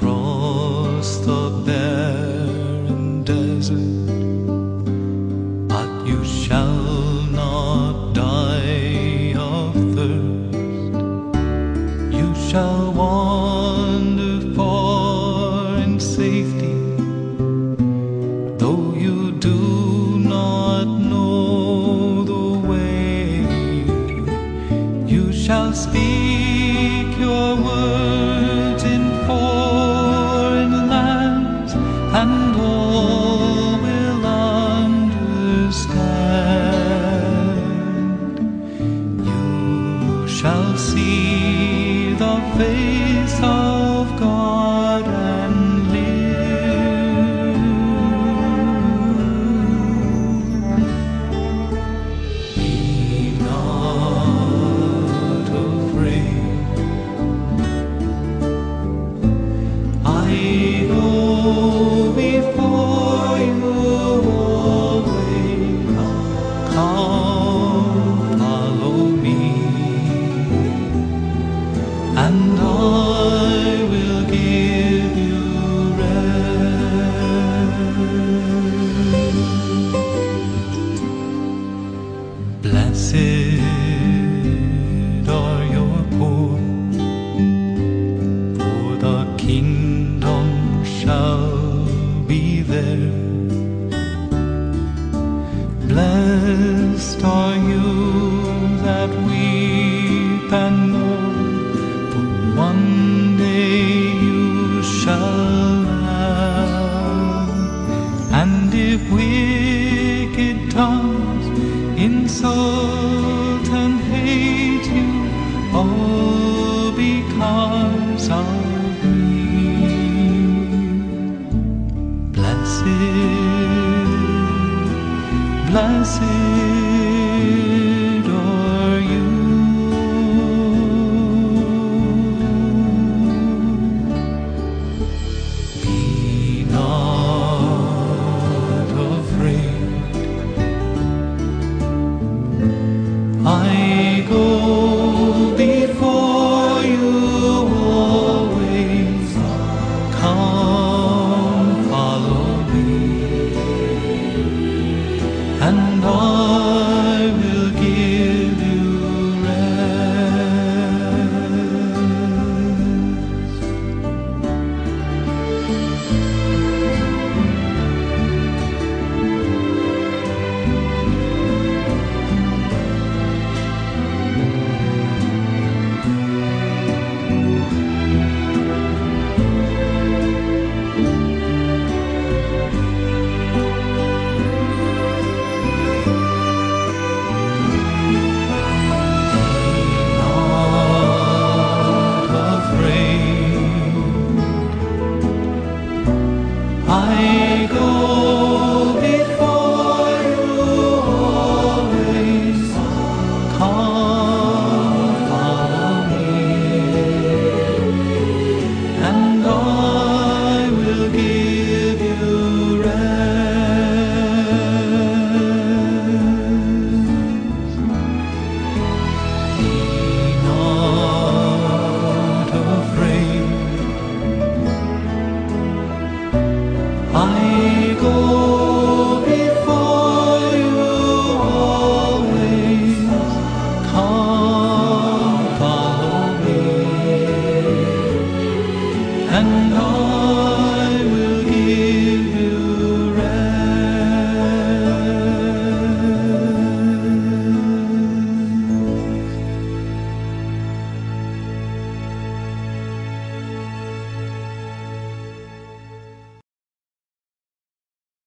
across the barren desert, but you shall not die of thirst. You shall wander far in safety, though you do not know the way. You shall speak your words in force. The face of God and live. Be not afraid. I go before you always. Come, Blessed are you that weep and mourn, for one day you shall laugh. And if wicked tongues insult blessed are you. Be not afraid. I go before you always. Come,